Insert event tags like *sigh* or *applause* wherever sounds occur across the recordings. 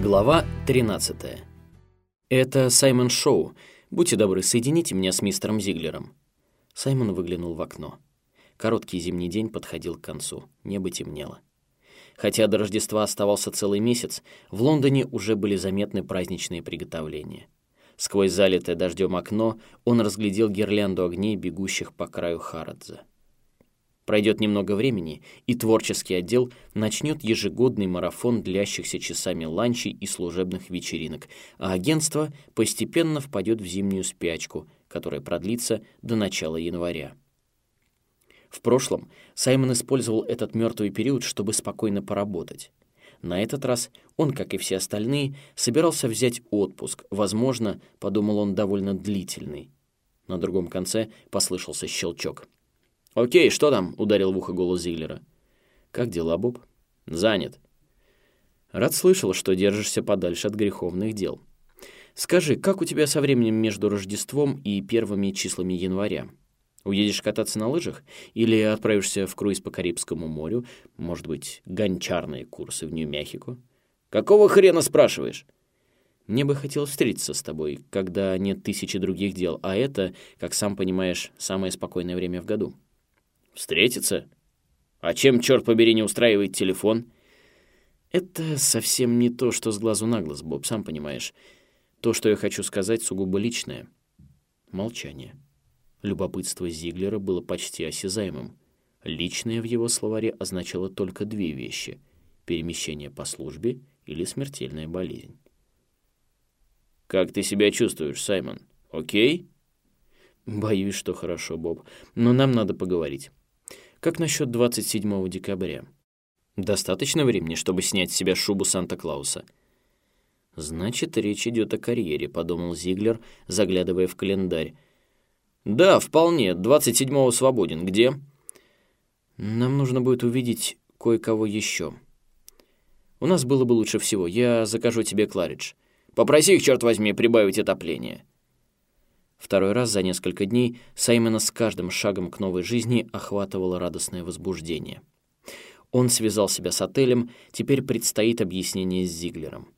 Глава 13. «Это Саймон Шоу. Будьте добры, соедините меня с мистером Зиглером». Саймон выглянул в окно. Короткий зимний день подходил к концу. Небо темнело. Хотя до Рождества оставался целый месяц, в Лондоне уже были заметны праздничные приготовления. Сквозь залитое дождем окно он разглядел гирлянду огней, бегущих по краю Харадза. Пройдет немного времени, и творческий отдел начнет ежегодный марафон длящихся часами ланчей и служебных вечеринок, а агентство постепенно впадет в зимнюю спячку, которая продлится до начала января. В прошлом Саймон использовал этот мертвый период, чтобы спокойно поработать. На этот раз он, как и все остальные, собирался взять отпуск, возможно, подумал он, довольно длительный. На другом конце послышался щелчок. «Окей, что там?» — ударил в ухо голос Зиглера. «Как дела, Боб?» «Занят». «Рад слышал, что держишься подальше от греховных дел. Скажи, как у тебя со временем между Рождеством и первыми числами января? Уедешь кататься на лыжах? Или отправишься в круиз по Карибскому морю? Может быть, гончарные курсы в Нью-Мехико?» «Какого хрена спрашиваешь?» Мне бы хотелось встретиться с тобой, когда нет тысячи других дел, а это, как сам понимаешь, самое спокойное время в году. Встретиться? А чем, черт побери, не устраивает телефон? Это совсем не то, что с глазу на глаз, Боб, сам понимаешь. То, что я хочу сказать, сугубо личное. Молчание. Любопытство Зиглера было почти осязаемым. Личное в его словаре означало только две вещи — перемещение по службе или смертельная болезнь. «Как ты себя чувствуешь, Саймон? Окей?» «Боюсь, что хорошо, Боб, но нам надо поговорить. Как насчет 27 декабря? Достаточно времени, чтобы снять с себя шубу Санта-Клауса. Значит, речь идет о карьере, подумал Зиглер, заглядывая в календарь. Да, вполне. 27-го свободен. Где? Нам нужно будет увидеть кое-кого еще. У нас было бы лучше всего. Я закажу тебе Кларидж. Попроси их, черт возьми, прибавить отопление. Второй раз за несколько дней Саймона с каждым шагом к новой жизни охватывало радостное возбуждение. Он связал себя с отелем, теперь предстоит объяснение с Зиглером.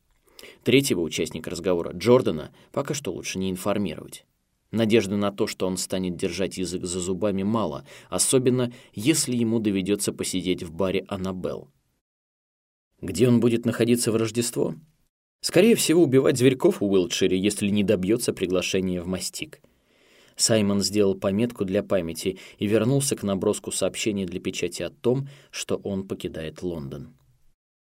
Третьего участника разговора, Джордана, пока что лучше не информировать. Надежды на то, что он станет держать язык за зубами, мало, особенно если ему доведется посидеть в баре «Аннабелл». Где он будет находиться в Рождество? Скорее всего, убивать зверьков в Уилтшире, если не добьется приглашения в мастик. Саймон сделал пометку для памяти и вернулся к наброску сообщения для печати о том, что он покидает Лондон.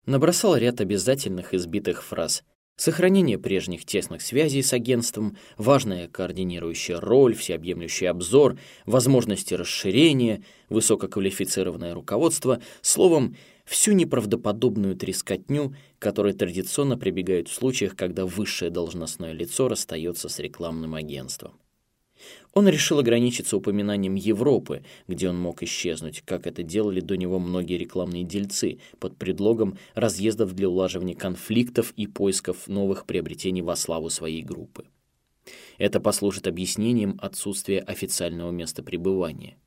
Набросал ряд обязательных избитых фраз. Сохранение прежних тесных связей с агентством, важная координирующая роль, всеобъемлющий обзор, возможности расширения, высококвалифицированное руководство, словом, всю неправдоподобную трескотню, которой традиционно прибегают в случаях, когда высшее должностное лицо расстается с рекламным агентством. Он решил ограничиться упоминанием Европы, где он мог исчезнуть, как это делали до него многие рекламные дельцы, под предлогом разъездов для улаживания конфликтов и поисков новых приобретений во славу своей группы. Это послужит объяснением отсутствия официального места пребывания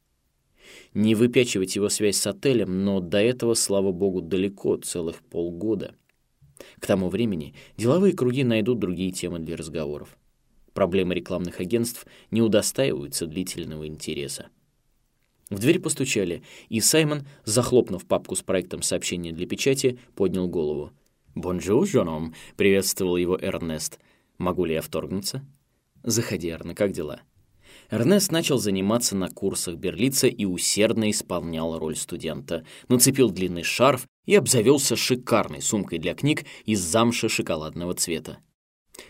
не выпячивать его связь с отелем, но до этого, слава богу, далеко, целых полгода. К тому времени деловые круги найдут другие темы для разговоров. Проблемы рекламных агентств не удостаиваются длительного интереса. В дверь постучали, и Саймон, захлопнув папку с проектом сообщения для печати, поднял голову. «Bonjour, jeune homme!» — приветствовал его Эрнест. «Могу ли я вторгнуться?» «Заходи, Эрна, как дела?» Эрнест начал заниматься на курсах Берлица и усердно исполнял роль студента. Нацепил длинный шарф и обзавелся шикарной сумкой для книг из замши шоколадного цвета.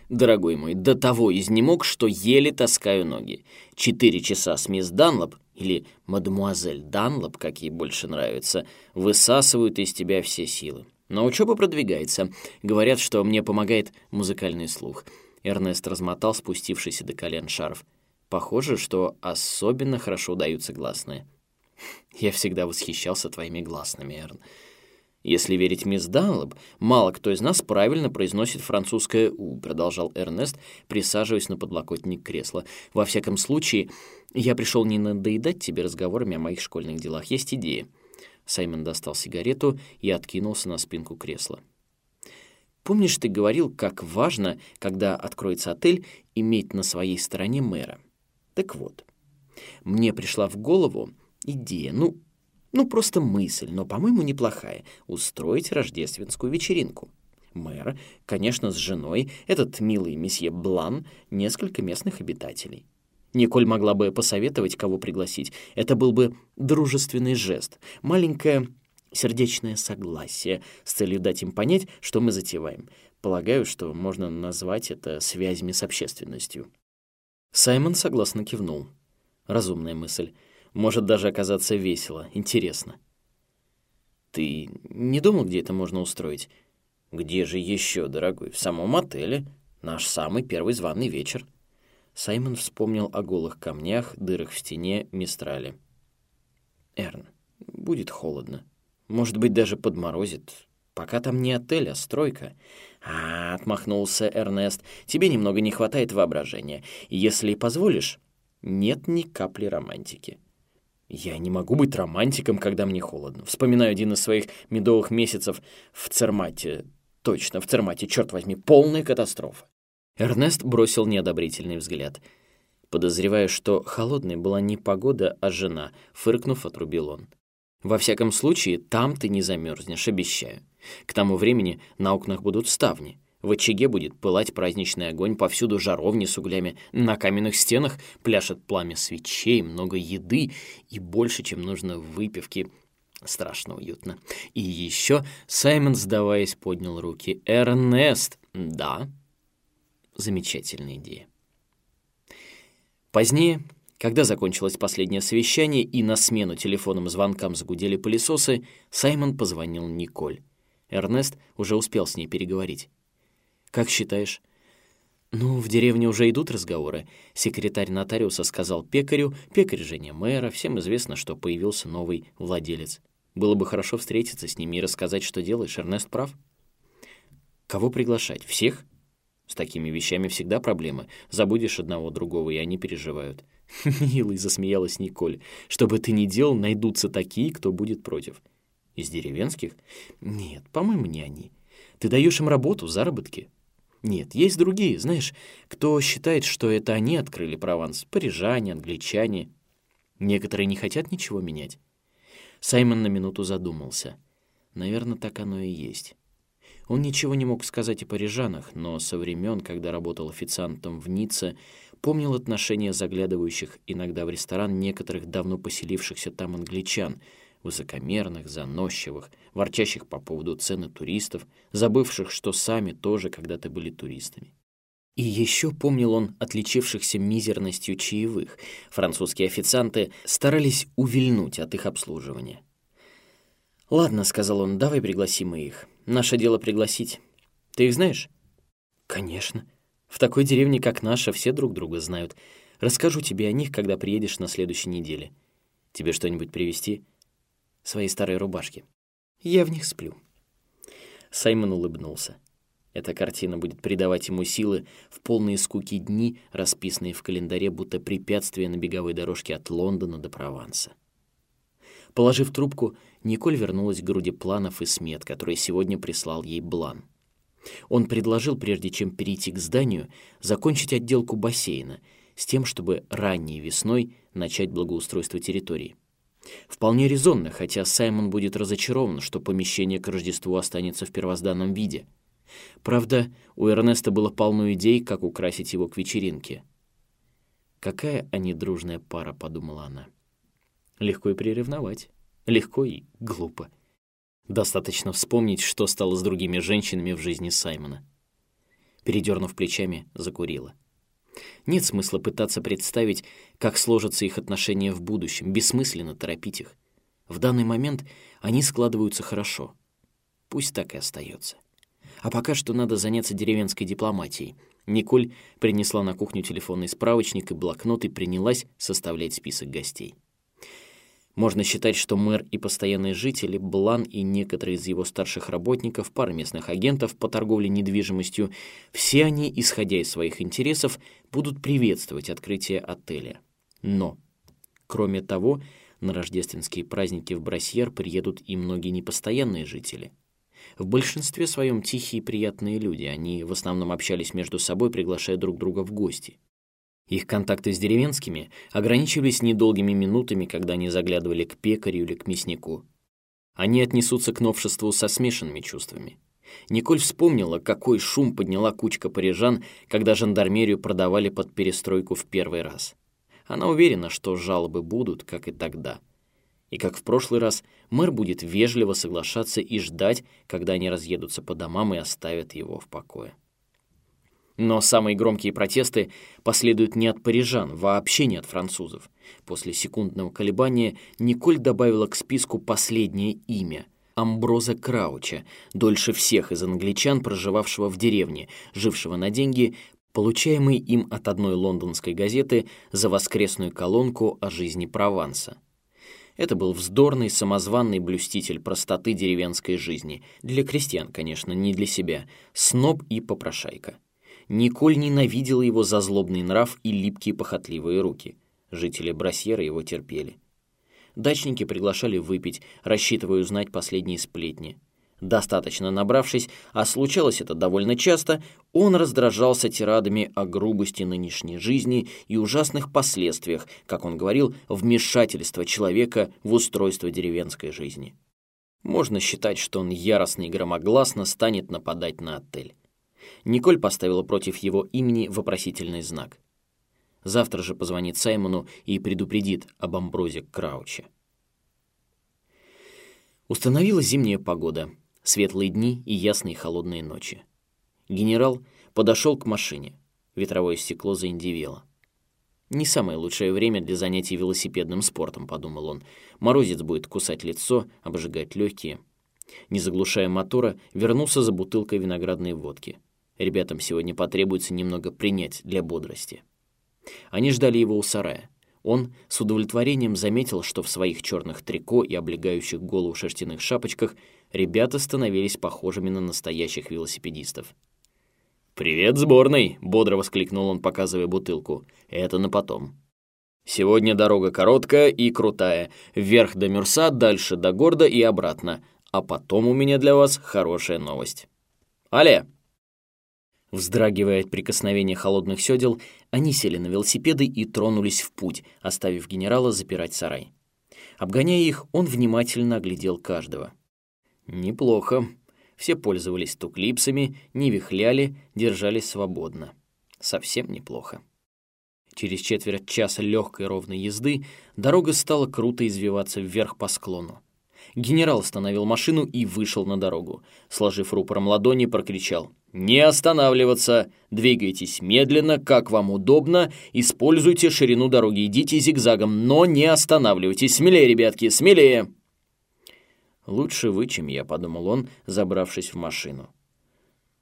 Дорогой мой, до того изнемог, что еле таскаю ноги. Четыре часа с мисс Данлоп, или мадемуазель Данлоп, как ей больше нравится, высасывают из тебя все силы. Но учеба продвигается. Говорят, что мне помогает музыкальный слух. Эрнест размотал спустившийся до колен шарф. Похоже, что особенно хорошо удаются гласные. *laughs* Я всегда восхищался твоими гласными, Эрн. Если верить мисс Данлоп, мало кто из нас правильно произносит французское «у», продолжал Эрнест, присаживаясь на подлокотник кресла. Во всяком случае, я пришел не надоедать тебе разговорами о моих школьных делах. Есть идея. Саймон достал сигарету и откинулся на спинку кресла. Помнишь, ты говорил, как важно, когда откроется отель, иметь на своей стороне мэра? Так вот, мне пришла в голову идея, ну, ну просто мысль, но, по-моему, неплохая, устроить рождественскую вечеринку. Мэр, конечно, с женой, этот милый месье Блан, несколько местных обитателей. Николь могла бы посоветовать, кого пригласить. Это был бы дружественный жест, маленькое сердечное согласие с целью дать им понять, что мы затеваем. Полагаю, что можно назвать это связями с общественностью. Саймон согласно кивнул. Разумная мысль. Может даже оказаться весело, интересно. Ты не думал, где это можно устроить? Где же еще, дорогой? В самом отеле. Наш самый первый званый вечер. Саймон вспомнил о голых камнях, дырах в стене, мистрале. Эрн, будет холодно. Может быть, даже подморозит. Пока там не отель, а стройка. А, отмахнулся Эрнест, тебе немного не хватает воображения. Если позволишь, нет ни капли романтики. Я не могу быть романтиком, когда мне холодно. Вспоминаю один из своих медовых месяцев в Цермате. Точно, в Цермате, черт возьми, полная катастрофа. Эрнест бросил неодобрительный взгляд. Подозревая, что холодной была не погода, а жена, фыркнув, отрубил он. Во всяком случае, там ты не замерзнешь, обещаю. К тому времени на окнах будут ставни. В очаге будет пылать праздничный огонь, повсюду жаровни с углями, на каменных стенах пляшет пламя свечей, много еды и больше, чем нужно выпивки. Страшно уютно. И еще Саймон, сдаваясь, поднял руки. «Эрнест!» «Да?» Замечательная идея. Позднее, когда закончилось последнее совещание и на смену телефонным звонкам загудели пылесосы, Саймон позвонил Николь. Эрнест уже успел с ней переговорить. Как считаешь?» «Ну, в деревне уже идут разговоры. Секретарь нотариуса сказал пекарю, пекарь жене мэра, всем известно, что появился новый владелец. Было бы хорошо встретиться с ними и рассказать, что делаешь. Эрнест прав?» «Кого приглашать? Всех?» «С такими вещами всегда проблемы. Забудешь одного другого, и они переживают». *laughs* «Милый», — засмеялась Николь. «Что бы ты ни делал, найдутся такие, кто будет против». «Из деревенских?» «Нет, по-моему, не они. Ты даешь им работу, заработки». Нет, есть другие, знаешь, кто считает, что это они открыли Прованс. Парижане, англичане. Некоторые не хотят ничего менять. Саймон на минуту задумался. Наверное, так оно и есть. Он ничего не мог сказать о парижанах, но со времен, когда работал официантом в Ницце, помнил отношения заглядывающих иногда в ресторан некоторых давно поселившихся там англичан — высокомерных, заносчивых, ворчащих по поводу цены туристов, забывших, что сами тоже когда-то были туристами. И еще помнил он отличившихся мизерностью чаевых. Французские официанты старались увильнуть от их обслуживания. «Ладно», — сказал он, — «давай пригласим их. Наше дело пригласить. Ты их знаешь?» «Конечно. В такой деревне, как наша, все друг друга знают. Расскажу тебе о них, когда приедешь на следующей неделе. Тебе что-нибудь привезти?» Свои старые рубашки. Я в них сплю. Саймон улыбнулся. Эта картина будет придавать ему силы в полные скуки дни, расписанные в календаре, будто препятствие на беговой дорожке от Лондона до Прованса. Положив трубку, Николь вернулась к груди планов и смет, которые сегодня прислал ей Блан. Он предложил, прежде чем перейти к зданию, закончить отделку бассейна с тем, чтобы ранней весной начать благоустройство территории. Вполне резонно, хотя Саймон будет разочарован, что помещение к Рождеству останется в первозданном виде. Правда, у Эрнеста было полно идей, как украсить его к вечеринке. «Какая они дружная пара», — подумала она. Легко и приревновать. Легко и глупо. Достаточно вспомнить, что стало с другими женщинами в жизни Саймона. Передернув плечами, закурила. Нет смысла пытаться представить, как сложатся их отношения в будущем, бессмысленно торопить их. В данный момент они складываются хорошо. Пусть так и остается. А пока что надо заняться деревенской дипломатией. Николь принесла на кухню телефонный справочник и блокнот и принялась составлять список гостей. Можно считать, что мэр и постоянные жители, Блан и некоторые из его старших работников, пара местных агентов по торговле недвижимостью, все они, исходя из своих интересов, будут приветствовать открытие отеля. Но, кроме того, на рождественские праздники в Брасьер приедут и многие непостоянные жители. В большинстве своем тихие и приятные люди, они в основном общались между собой, приглашая друг друга в гости. Их контакты с деревенскими ограничивались недолгими минутами, когда они заглядывали к пекарю или к мяснику. Они отнесутся к новшеству со смешанными чувствами. Николь вспомнила, какой шум подняла кучка парижан, когда жандармерию продавали под перестройку в первый раз. Она уверена, что жалобы будут, как и тогда. И как в прошлый раз, мэр будет вежливо соглашаться и ждать, когда они разъедутся по домам и оставят его в покое. Но самые громкие протесты последуют не от парижан, вообще не от французов. После секундного колебания Николь добавила к списку последнее имя – Амброза Крауча, дольше всех из англичан, проживавшего в деревне, жившего на деньги, получаемые им от одной лондонской газеты за воскресную колонку о жизни Прованса. Это был вздорный, самозванный блюститель простоты деревенской жизни. Для крестьян, конечно, не для себя. Сноб и попрошайка. Николь ненавидела его за злобный нрав и липкие похотливые руки. Жители Брасьера его терпели. Дачники приглашали выпить, рассчитывая узнать последние сплетни. Достаточно набравшись, а случалось это довольно часто, он раздражался тирадами о грубости нынешней жизни и ужасных последствиях, как он говорил, вмешательства человека в устройство деревенской жизни. Можно считать, что он яростно и громогласно станет нападать на отель. Николь поставила против его имени вопросительный знак. Завтра же позвонит Саймону и предупредит об Амброзе Крауче. Установилась зимняя погода, светлые дни и ясные холодные ночи. Генерал подошел к машине. Ветровое стекло заиндивело. «Не самое лучшее время для занятий велосипедным спортом», — подумал он. «Морозец будет кусать лицо, обжигать легкие». Не заглушая мотора, вернулся за бутылкой виноградной водки. Ребятам сегодня потребуется немного принять для бодрости. Они ждали его у сарая. Он с удовлетворением заметил, что в своих черных трико и облегающих голову шерстяных шапочках ребята становились похожими на настоящих велосипедистов. «Привет, сборный!» — бодро воскликнул он, показывая бутылку. «Это на потом». «Сегодня дорога короткая и крутая. Вверх до Мюрса, дальше до Горда и обратно. А потом у меня для вас хорошая новость». «Але!» Вздрагивая от прикосновения холодных сёдел, они сели на велосипеды и тронулись в путь, оставив генерала запирать сарай. Обгоняя их, он внимательно оглядел каждого. Неплохо. Все пользовались туклипсами, не вихляли, держались свободно. Совсем неплохо. Через четверть часа легкой ровной езды дорога стала круто извиваться вверх по склону. Генерал остановил машину и вышел на дорогу. Сложив рупором ладони, прокричал «Не останавливаться! Двигайтесь медленно, как вам удобно, используйте ширину дороги, идите зигзагом, но не останавливайтесь! Смелее, ребятки, смелее!» «Лучше вы, чем я», — подумал он, забравшись в машину.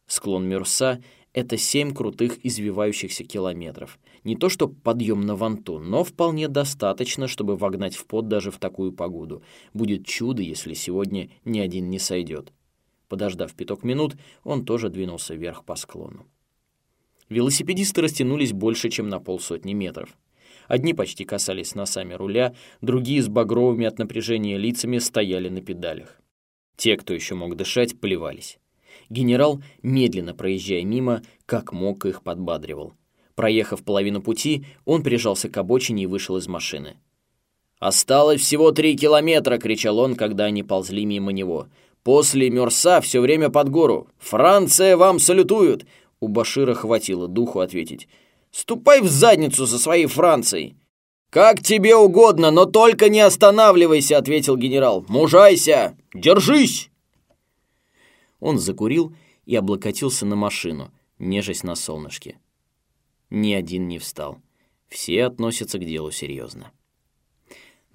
Склон Мюрса — это семь крутых извивающихся километров. Не то что подъем на ванту, но вполне достаточно, чтобы вогнать в пот даже в такую погоду. Будет чудо, если сегодня ни один не сойдет. Подождав пяток минут, он тоже двинулся вверх по склону. Велосипедисты растянулись больше, чем на полсотни метров. Одни почти касались носами руля, другие с багровыми от напряжения лицами стояли на педалях. Те, кто еще мог дышать, плевались. Генерал, медленно проезжая мимо, как мог их подбадривал. Проехав половину пути, он прижался к обочине и вышел из машины. «Осталось всего три километра!» — кричал он, когда они ползли мимо него. После Мерса все время под гору. Франция вам салютует!» У Башира хватило духу ответить. «Ступай в задницу со своей Францией!» «Как тебе угодно, но только не останавливайся!» — ответил генерал. «Мужайся! Держись!» Он закурил и облокотился на машину, нежесть на солнышке. Ни один не встал. Все относятся к делу серьезно.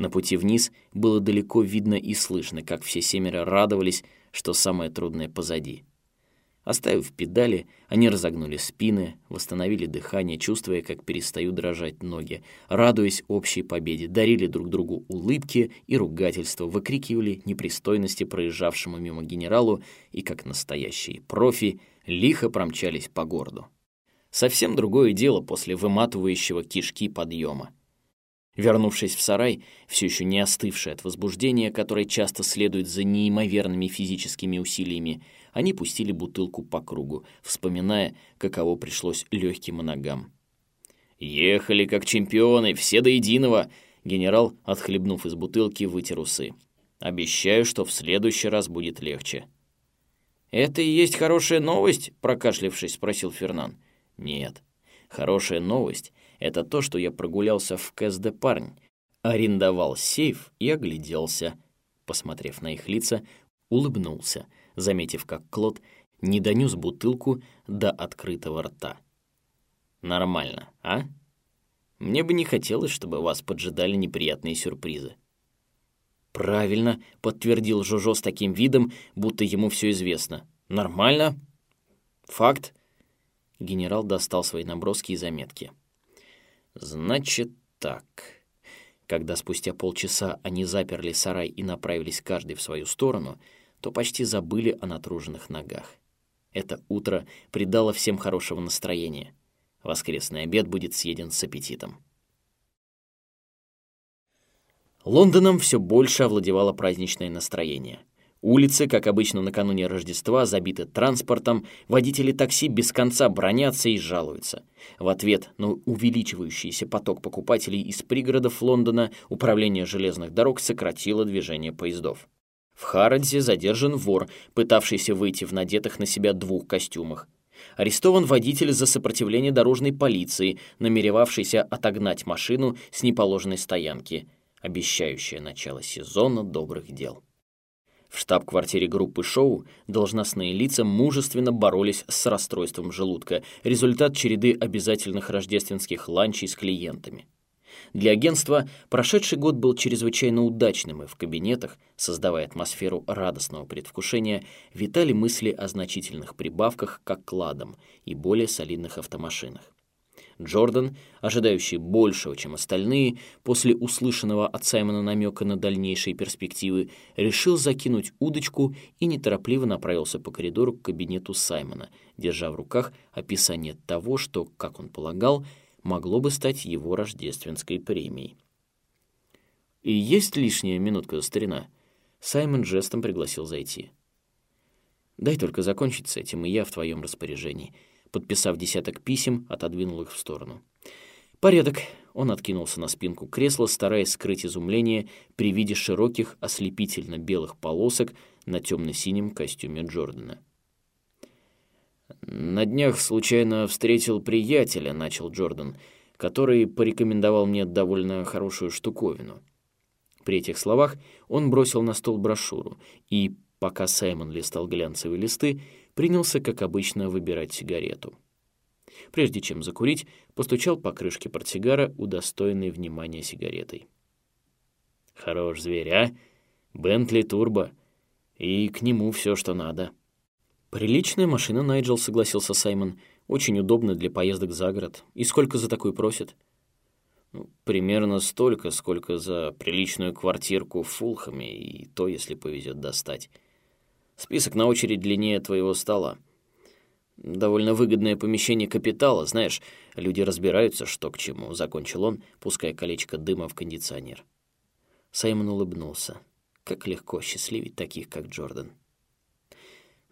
На пути вниз было далеко видно и слышно, как все семеро радовались, что самое трудное позади. Оставив педали, они разогнули спины, восстановили дыхание, чувствуя, как перестают дрожать ноги, радуясь общей победе, дарили друг другу улыбки и ругательства, выкрикивали непристойности проезжавшему мимо генералу и, как настоящие профи, лихо промчались по городу. Совсем другое дело после выматывающего кишки подъема. Вернувшись в сарай, все еще не остывший от возбуждения, которое часто следует за неимоверными физическими усилиями, они пустили бутылку по кругу, вспоминая, каково пришлось легким ногам. «Ехали как чемпионы, все до единого!» Генерал, отхлебнув из бутылки, вытер усы. «Обещаю, что в следующий раз будет легче». «Это и есть хорошая новость?» — прокашлившись, спросил Фернан. «Нет. Хорошая новость — это то, что я прогулялся в КСД парень, арендовал сейф и огляделся». Посмотрев на их лица, улыбнулся, заметив, как Клод не донес бутылку до открытого рта. «Нормально, а? Мне бы не хотелось, чтобы вас поджидали неприятные сюрпризы». «Правильно», — подтвердил Жожо с таким видом, будто ему все известно. «Нормально. Факт». Генерал достал свои наброски и заметки. «Значит так». Когда спустя полчаса они заперли сарай и направились каждый в свою сторону, то почти забыли о натруженных ногах. Это утро придало всем хорошего настроения. Воскресный обед будет съеден с аппетитом. Лондоном все больше овладевало праздничное настроение. Улицы, как обычно накануне Рождества, забиты транспортом, водители такси без конца бронятся и жалуются. В ответ на увеличивающийся поток покупателей из пригородов Лондона управление железных дорог сократило движение поездов. В Харадзе задержан вор, пытавшийся выйти в надетых на себя двух костюмах. Арестован водитель за сопротивление дорожной полиции, намеревавшийся отогнать машину с неположенной стоянки – обещающее начало сезона добрых дел. В штаб-квартире группы шоу должностные лица мужественно боролись с расстройством желудка, результат череды обязательных рождественских ланчей с клиентами. Для агентства прошедший год был чрезвычайно удачным, и в кабинетах, создавая атмосферу радостного предвкушения, витали мысли о значительных прибавках к окладам и более солидных автомашинах. Джордан, ожидающий большего, чем остальные, после услышанного от Саймона намека на дальнейшие перспективы, решил закинуть удочку и неторопливо направился по коридору к кабинету Саймона, держа в руках описание того, что, как он полагал, могло бы стать его рождественской премией. «И есть лишняя минутка, старина?» Саймон жестом пригласил зайти. «Дай только закончить с этим, и я в твоем распоряжении», подписав десяток писем, отодвинул их в сторону. «Порядок». Он откинулся на спинку кресла, стараясь скрыть изумление при виде широких ослепительно-белых полосок на темно-синем костюме Джордана. «На днях случайно встретил приятеля», — начал Джордан, который порекомендовал мне довольно хорошую штуковину. При этих словах он бросил на стол брошюру и, пока Саймон листал глянцевые листы, принялся, как обычно, выбирать сигарету. Прежде чем закурить, постучал по крышке портсигара, удостоенной внимания сигаретой. «Хорош зверь, а? Бентли Турбо. И к нему все, что надо». «Приличная машина, Найджел», — согласился Саймон. «Очень удобно для поездок за город. И сколько за такую просят?» ну, «Примерно столько, сколько за приличную квартирку в Фулхаме, и то, если повезет достать». Список на очередь длиннее твоего стола. Довольно выгодное помещение капитала, знаешь, люди разбираются, что к чему, закончил он, пуская колечко дыма в кондиционер. Саймон улыбнулся. Как легко счастливить таких, как Джордан.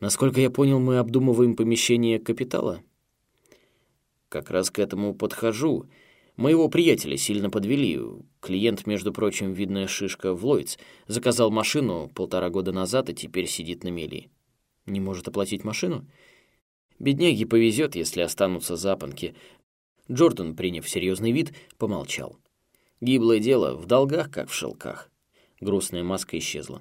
Насколько я понял, мы обдумываем помещение капитала. Как раз к этому подхожу. Моего приятеля сильно подвели. Клиент, между прочим, видная шишка в Ллойдс, заказал машину полтора года назад и теперь сидит на мели. Не может оплатить машину? Бедняге повезет, если останутся запонки. Джордан, приняв серьезный вид, помолчал. Гиблое дело, в долгах, как в шелках. Грустная маска исчезла.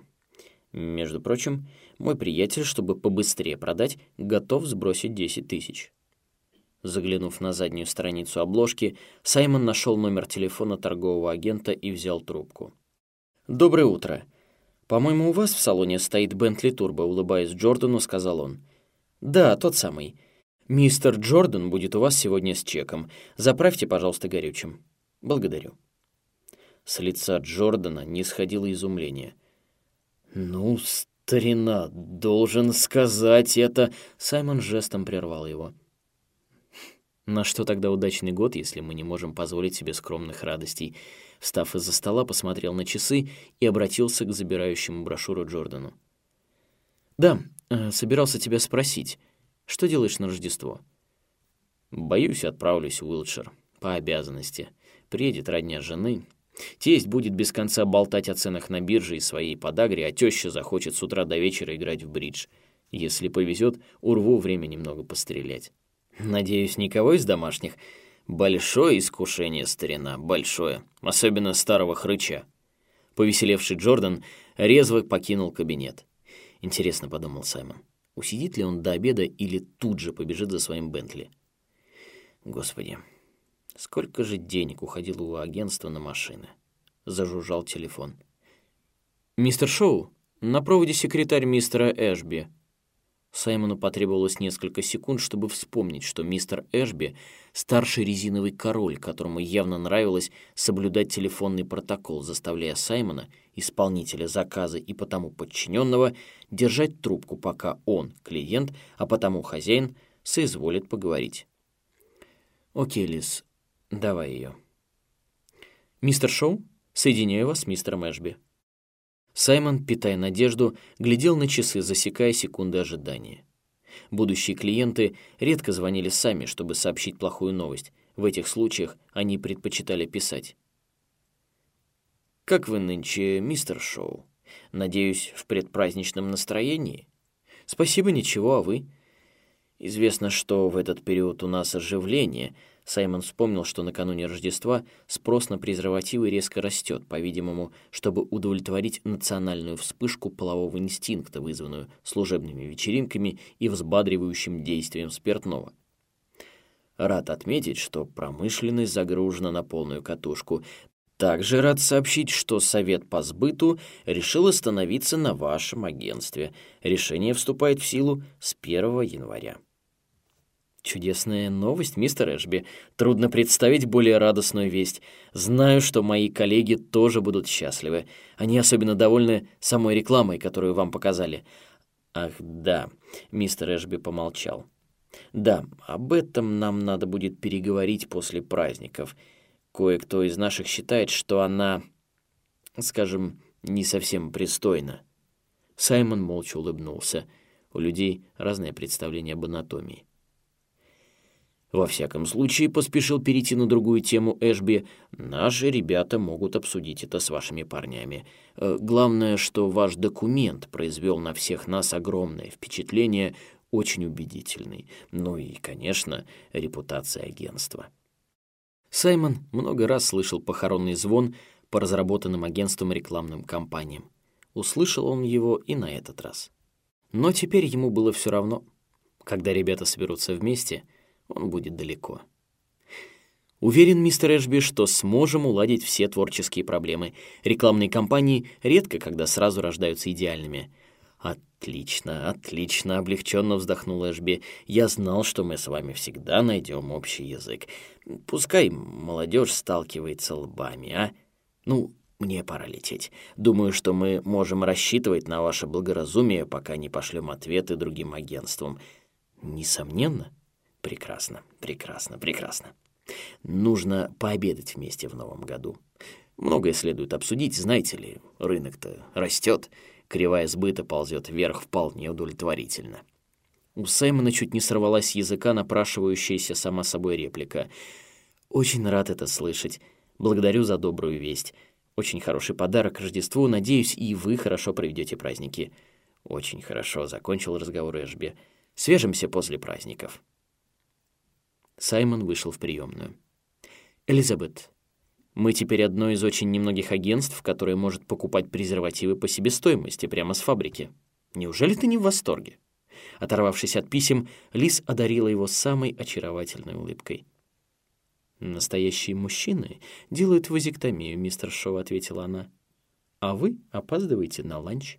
Между прочим, мой приятель, чтобы побыстрее продать, готов сбросить 10 тысяч. Заглянув на заднюю страницу обложки, Саймон нашел номер телефона торгового агента и взял трубку. «Доброе утро. По-моему, у вас в салоне стоит Бентли Турбо», улыбаясь Джордану, сказал он. «Да, тот самый. Мистер Джордан будет у вас сегодня с чеком. Заправьте, пожалуйста, горючим. Благодарю». С лица Джордана не сходило изумление. «Ну, старина, должен сказать это...» Саймон жестом прервал его. На что тогда удачный год, если мы не можем позволить себе скромных радостей? Встав из-за стола, посмотрел на часы и обратился к забирающему брошюру Джордану. «Да, э, собирался тебя спросить, что делаешь на Рождество?» «Боюсь, отправлюсь в Уилтшир. По обязанности. Приедет родня жены. Тесть будет без конца болтать о ценах на бирже и своей подагре, а теща захочет с утра до вечера играть в бридж. Если повезет, урву время немного пострелять». Надеюсь, никого из домашних? Большое искушение, старина, большое. Особенно старого хрыча. Повеселевший Джордан резво покинул кабинет. Интересно, подумал Саймон, усидит ли он до обеда или тут же побежит за своим Бентли? Господи, сколько же денег уходило у агентства на машины? Зажужжал телефон. «Мистер Шоу, на проводе секретарь мистера Эшби», Саймону потребовалось несколько секунд, чтобы вспомнить, что мистер Эшби — старший резиновый король, которому явно нравилось соблюдать телефонный протокол, заставляя Саймона, исполнителя заказа и потому подчиненного, держать трубку, пока он, клиент, а потому хозяин, соизволит поговорить. «Окей, Лиз, давай ее». «Мистер Шоу, соединяю вас с мистером Эшби». Саймон, питая надежду, глядел на часы, засекая секунды ожидания. Будущие клиенты редко звонили сами, чтобы сообщить плохую новость. В этих случаях они предпочитали писать. «Как вы нынче, мистер Шоу? Надеюсь, в предпраздничном настроении? Спасибо, ничего, а вы?» Известно, что в этот период у нас оживление — Саймон вспомнил, что накануне Рождества спрос на презервативы резко растет, по-видимому, чтобы удовлетворить национальную вспышку полового инстинкта, вызванную служебными вечеринками и взбадривающим действием спиртного. Рад отметить, что промышленность загружена на полную катушку. Также рад сообщить, что Совет по сбыту решил остановиться на вашем агентстве. Решение вступает в силу с 1 января. Чудесная новость, мистер Эшби. Трудно представить более радостную весть. Знаю, что мои коллеги тоже будут счастливы. Они особенно довольны самой рекламой, которую вам показали. Ах, да, мистер Эшби помолчал. Да, об этом нам надо будет переговорить после праздников. Кое-кто из наших считает, что она, скажем, не совсем пристойна. Саймон молча улыбнулся. У людей разное представление об анатомии. Во всяком случае, поспешил перейти на другую тему Эшби. Наши ребята могут обсудить это с вашими парнями. Э, главное, что ваш документ произвел на всех нас огромное впечатление, очень убедительный. Ну и, конечно, репутация агентства. Саймон много раз слышал похоронный звон по разработанным агентством рекламным кампаниям. Услышал он его и на этот раз. Но теперь ему было все равно. Когда ребята соберутся вместе — он будет далеко. Уверен, мистер Эшби, что сможем уладить все творческие проблемы. Рекламные кампании редко когда сразу рождаются идеальными. Отлично, отлично, облегченно вздохнул Эшби. Я знал, что мы с вами всегда найдем общий язык. Пускай молодежь сталкивается лбами, а? Ну, мне пора лететь. Думаю, что мы можем рассчитывать на ваше благоразумие, пока не пошлем ответы другим агентствам. Несомненно. Прекрасно, прекрасно, прекрасно. Нужно пообедать вместе в новом году. Многое следует обсудить, знаете ли, рынок-то растет, кривая сбыта ползет вверх вполне удовлетворительно. У Саймона чуть не сорвалась с языка напрашивающаяся сама собой реплика. «Очень рад это слышать. Благодарю за добрую весть. Очень хороший подарок к Рождеству. Надеюсь, и вы хорошо проведете праздники». «Очень хорошо», — закончил разговор Эшби. «Свяжемся после праздников». Саймон вышел в приемную. «Элизабет, мы теперь одно из очень немногих агентств, которое может покупать презервативы по себестоимости прямо с фабрики. Неужели ты не в восторге?» Оторвавшись от писем, Лис одарила его самой очаровательной улыбкой. «Настоящие мужчины делают вазектомию, мистер Шоу», — ответила она. «А вы опаздываете на ланч».